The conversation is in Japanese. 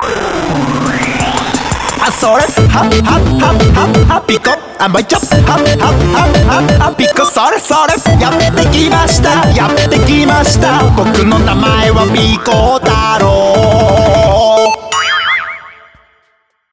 あそれはははははピコあまいちょはははははピコそれそれやってきました。やってきました。僕の名前はピコだ。